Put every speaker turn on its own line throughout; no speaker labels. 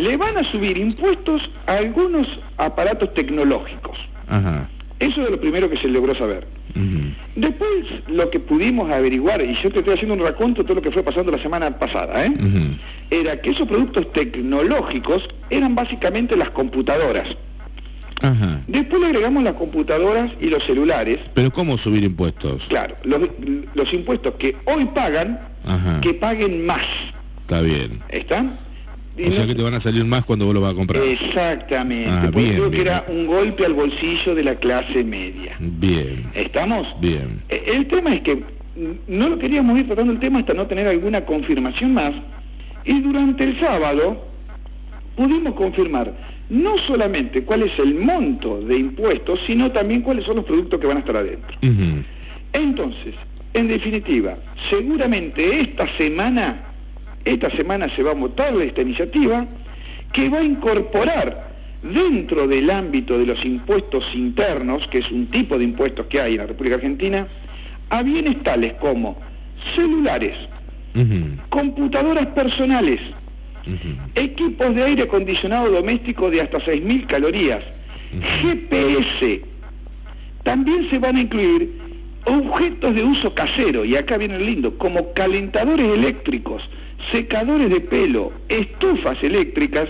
le van a subir impuestos a algunos aparatos tecnológicos.
Ajá.
Eso es lo primero que se logró saber. Después, lo que pudimos averiguar, y yo te estoy haciendo un raconto de todo lo que fue pasando la semana pasada, ¿eh? Era que esos productos tecnológicos eran básicamente las computadoras.
Ajá.
Después le agregamos las computadoras y los celulares.
Pero ¿cómo subir impuestos?
Claro, los, los impuestos que hoy pagan,
Ajá.
que paguen más.
Está bien.
¿Están? Y
O sea que te van a salir más cuando vos lo vas a comprar.
Exactamente.
Ah,
porque
bien,
creo que era un golpe al bolsillo de la clase media.
Bien.
¿Estamos?
Bien.
Eh, El tema es que no lo queríamos ir tratando el tema hasta no tener alguna confirmación más. Y durante el sábado pudimos confirmar no solamente cuál es el monto de impuestos, sino también cuáles son los productos que van a estar adentro. Entonces, en definitiva, seguramente esta semana, esta semana se va a votar esta iniciativa que va a incorporar dentro del ámbito de los impuestos internos, que es un tipo de impuestos que hay en la República Argentina, a bienes tales como celulares, computadoras personales, equipos de aire acondicionado doméstico de hasta 6.000 calorías. GPS. También se van a incluir objetos de uso casero, y acá viene el lindo, como calentadores eléctricos, secadores de pelo, estufas eléctricas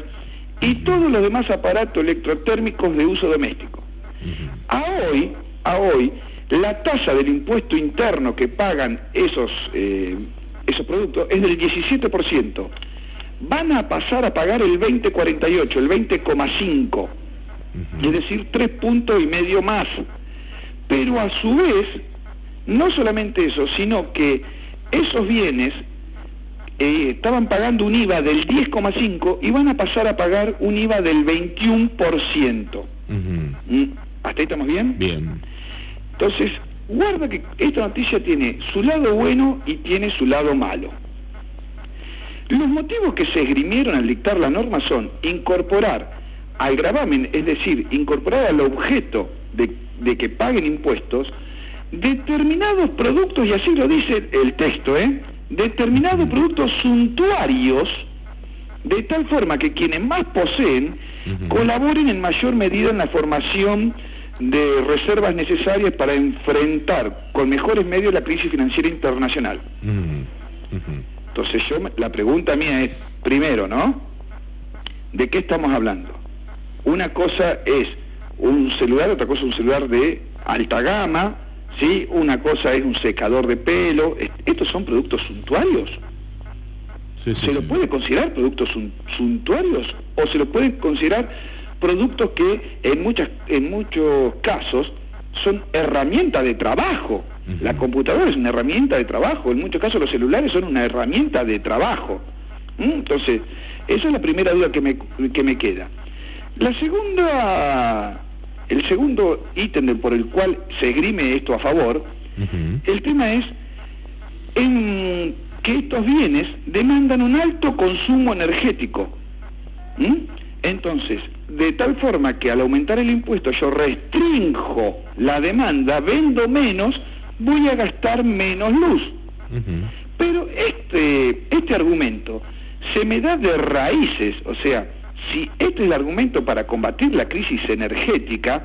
y todos los demás aparatos electrotérmicos de uso doméstico. A hoy, a hoy, la tasa del impuesto interno que pagan esos, eh, esos productos es del 17%. Van a pasar a pagar el 20,48, el 20,5,
Ujú.
es decir, tres puntos y medio más. Pero a su vez, no solamente eso, sino que esos bienes eh, estaban pagando un IVA del 10,5 y van a pasar a pagar un IVA del 21%.
Ujú.
Mm, ¿Hasta ahí estamos bien?
Bien.
Entonces, guarda que esta noticia tiene su lado bueno y tiene su lado malo. Los motivos que se esgrimieron al dictar la norma son incorporar al gravamen, es decir, incorporar al objeto de, de que paguen impuestos, determinados productos, y así lo dice el texto, ¿eh? determinados productos suntuarios, de tal forma que quienes más poseen colaboren en mayor medida en la formación de reservas necesarias para enfrentar con mejores medios la crisis financiera internacional. Entonces yo, la pregunta mía es, primero, ¿no? ¿De qué estamos hablando? Una cosa es un celular, otra cosa es un celular de alta gama, ¿sí? Una cosa es un secador de pelo. Est- ¿Estos son productos suntuarios?
Sí, sí,
¿Se lo
sí.
puede considerar productos sun- suntuarios o se lo puede considerar productos que en muchas en muchos casos son herramientas de trabajo?
Ujú.
La computadora es una herramienta de trabajo, en muchos casos los celulares son una herramienta de trabajo. ¿Mm? Entonces, esa es la primera duda que me, que me queda. La segunda, el segundo ítem por el cual se esgrime esto a favor, el tema es en que estos bienes demandan un alto consumo energético. ¿Mm? Entonces, de tal forma que al aumentar el impuesto yo restrinjo la demanda, vendo menos, voy a gastar menos luz. Pero este, este argumento se me da de raíces, o sea, si este es el argumento para combatir la crisis energética,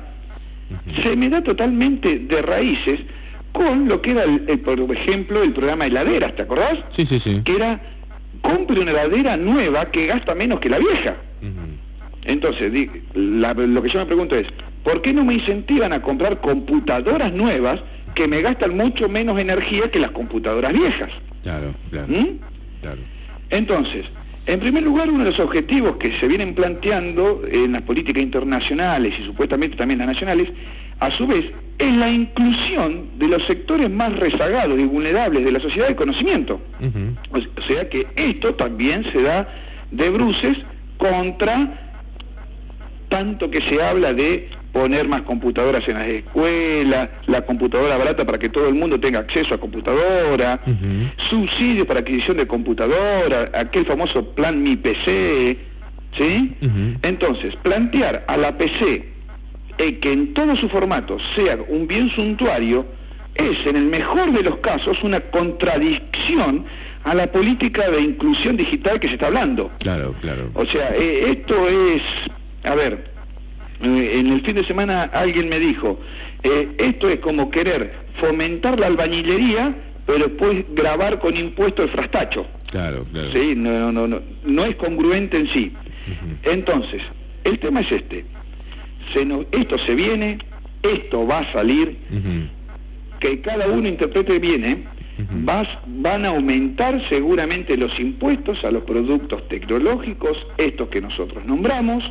se me da totalmente de raíces con lo que era, el, el, por ejemplo, el programa heladeras, ¿te acordás?
Sí, sí, sí.
Que era, compre una heladera nueva que gasta menos que la vieja. Entonces, di- la- lo que yo me pregunto es, ¿por qué no me incentivan a comprar computadoras nuevas que me gastan mucho menos energía que las computadoras viejas?
Claro, claro.
¿Mm?
Claro.
Entonces, en primer lugar, uno de los objetivos que se vienen planteando en las políticas internacionales y supuestamente también las nacionales, a su vez, es la inclusión de los sectores más rezagados y vulnerables de la sociedad de conocimiento. O sea que esto también se da de bruces contra tanto que se habla de poner más computadoras en las escuelas, la computadora barata para que todo el mundo tenga acceso a computadora,
Ujú.
subsidios para adquisición de computadora, aquel famoso plan Mi PC, ¿sí? Entonces, plantear a la PC eh, que en todo su formato sea un bien suntuario, es, en el mejor de los casos, una contradicción a la política de inclusión digital que se está hablando.
Claro, claro.
O sea, eh, esto es, a ver, en el fin de semana alguien me dijo, eh, esto es como querer fomentar la albañilería, pero después grabar con impuesto el frastacho.
Claro, claro.
Sí, no, no, no, no es congruente en sí. Entonces, el tema es este. Se nos- esto se viene, esto va a salir, que cada uno interprete bien, ¿eh? Vas- van a aumentar seguramente los impuestos a los productos tecnológicos, estos que nosotros nombramos.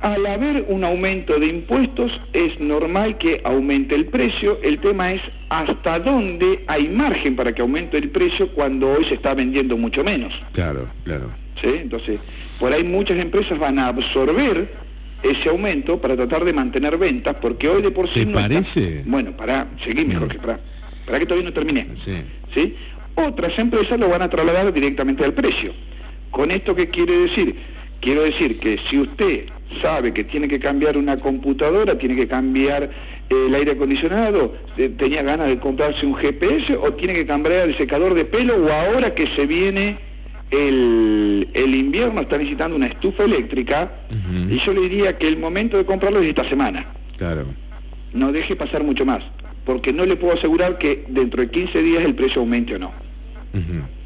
Al haber un aumento de impuestos es normal que aumente el precio. El tema es hasta dónde hay margen para que aumente el precio cuando hoy se está vendiendo mucho menos.
Claro, claro.
¿sí? Entonces, por ahí muchas empresas van a absorber ese aumento para tratar de mantener ventas, porque hoy de por sí...
¿Te
no está-
parece?
Bueno, para,
Mm.
que para, para que todavía no terminé.
Sí.
¿sí? Otras empresas lo van a trasladar directamente al precio. ¿Con esto qué quiere decir? Quiero decir que si usted sabe que tiene que cambiar una computadora, tiene que cambiar eh, el aire acondicionado, eh, tenía ganas de comprarse un GPS o tiene que cambiar el secador de pelo o ahora que se viene el, el invierno está necesitando una estufa eléctrica y yo le diría que el momento de comprarlo es esta semana
Claro.
no deje pasar mucho más, porque no le puedo asegurar que dentro de 15 días el precio aumente o no.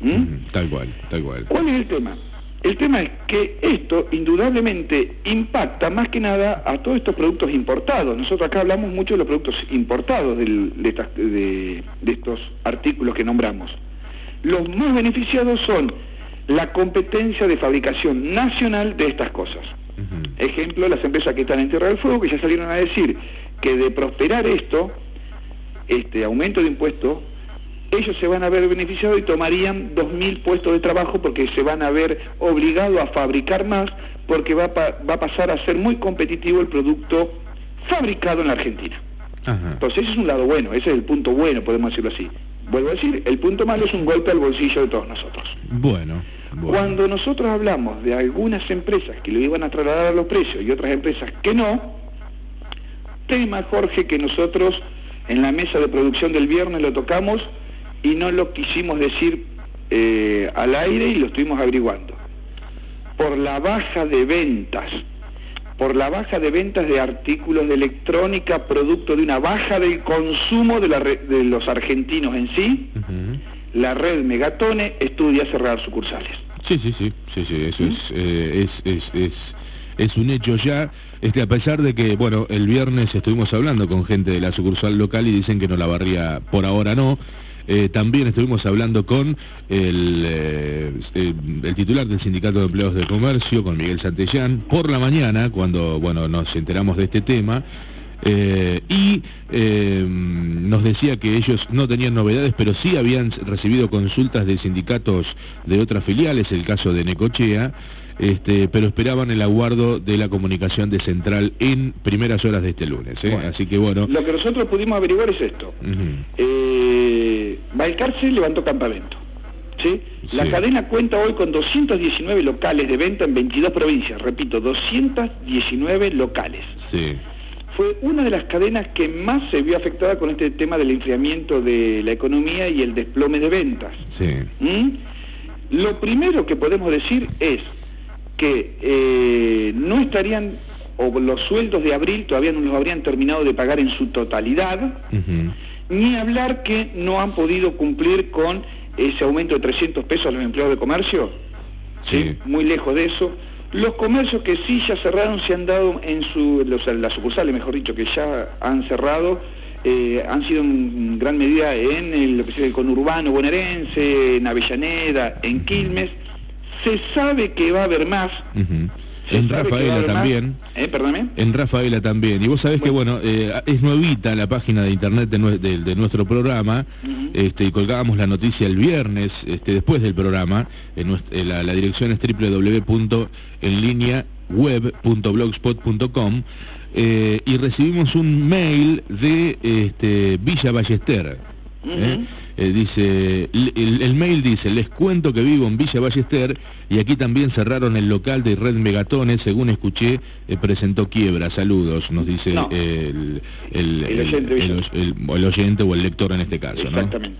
¿Mm?
Tal cual, tal cual.
¿Cuál es el tema? El tema es que esto indudablemente impacta más que nada a todos estos productos importados. Nosotros acá hablamos mucho de los productos importados del- de, estas- de- de estos artículos que nombramos. Los más beneficiados son la competencia de fabricación nacional de estas cosas. Ejemplo, las empresas que están en Tierra del Fuego, que ya salieron a decir que de prosperar esto, este aumento de impuestos, ellos se van a ver beneficiados y tomarían 2.000 puestos de trabajo porque se van a ver obligados a fabricar más porque va a, pa- va a pasar a ser muy competitivo el producto fabricado en la Argentina.
Ajá.
Entonces ese es un lado bueno, ese es el punto bueno, podemos decirlo así. Vuelvo a decir, el punto malo es un golpe al bolsillo de todos nosotros.
Bueno, bueno.
Cuando nosotros hablamos de algunas empresas que lo iban a trasladar a los precios y otras empresas que no, tema, Jorge, que nosotros en la mesa de producción del viernes lo tocamos y no lo quisimos decir eh, al aire y lo estuvimos averiguando. Por la baja de ventas, por la baja de ventas de artículos de electrónica, producto de una baja del consumo de, la re- de los argentinos en sí, la red Megatone estudia cerrar sucursales.
Sí, sí, sí, sí, sí, eso
¿Mm?
es, eh, es, es, es, es un hecho ya, este, a pesar de que, bueno, el viernes estuvimos hablando con gente de la sucursal local y dicen que no la barría por ahora no, eh, también estuvimos hablando con el, eh, eh, el titular del Sindicato de Empleados de Comercio, con Miguel Santellán, por la mañana, cuando, bueno, nos enteramos de este tema, eh, y eh, nos decía que ellos no tenían novedades, pero sí habían recibido consultas de sindicatos de otras filiales, el caso de Necochea, este, pero esperaban el aguardo de la comunicación de Central en primeras horas de este lunes. ¿eh?
Bueno.
Así que bueno.
Lo que nosotros pudimos averiguar es esto. Balcarce levantó campamento. ¿sí? La
Sí.
cadena cuenta hoy con 219 locales de venta en 22 provincias. Repito, 219 locales.
sí,
Fue una de las cadenas que más se vio afectada con este tema del enfriamiento de la economía y el desplome de ventas.
sí.
¿Mm? Lo primero que podemos decir es que eh, no estarían, o los sueldos de abril todavía no los habrían terminado de pagar en su totalidad, ni hablar que no han podido cumplir con ese aumento de 300 pesos a los empleados de comercio, ¿sí?
Sí.
muy lejos de eso. Los comercios que sí ya cerraron se han dado en su, los, las sucursales, mejor dicho, que ya han cerrado, eh, han sido en gran medida en el, lo que es el conurbano bonaerense, en Avellaneda, en Quilmes. Se sabe que va a haber más.
En Rafaela también.
¿Eh? Perdóname.
En Rafaela también. Y vos sabés que,
Bueno.
eh, es nuevita la página de internet de, nue- de- de nuestro programa, este, y colgábamos la noticia el viernes, este, después del programa. En nues- eh, la, la dirección es www.enlineaweb.blogspot.com eh, y recibimos un mail de este, Villa Ballester. ¿eh? Eh, dice, el, mail dice, les cuento que vivo en Villa Ballester y aquí también cerraron el local de Red Megatones, según escuché, eh, presentó quiebra. Saludos, nos dice el, oyente, o el lector en este caso.
Exactamente.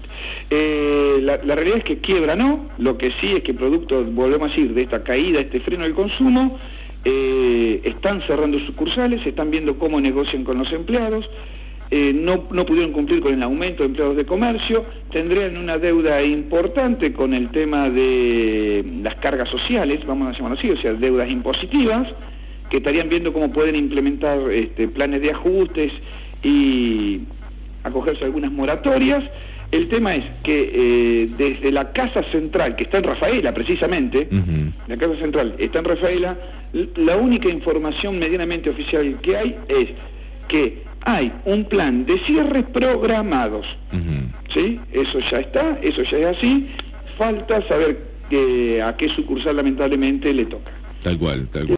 Eh, la, realidad es que quiebra no, lo que sí es que producto, volvemos a decir, de esta caída, este freno del consumo, están cerrando sucursales, están viendo cómo negocian con los empleados, eh, no, no, pudieron cumplir con el aumento de empleados de comercio, tendrían una deuda importante con el tema de las cargas sociales, vamos a llamarlo así, o sea, deudas impositivas, que estarían viendo cómo pueden implementar este, planes de ajustes y acogerse a algunas moratorias. El tema es que eh, desde la Casa Central, que está en Rafaela precisamente, la Casa Central está en Rafaela, la única información medianamente oficial que hay es que hay un plan de cierres programados. ¿Sí? Eso ya está, eso ya es así. Falta saber que, a qué sucursal lamentablemente le toca.
Tal cual, tal cual.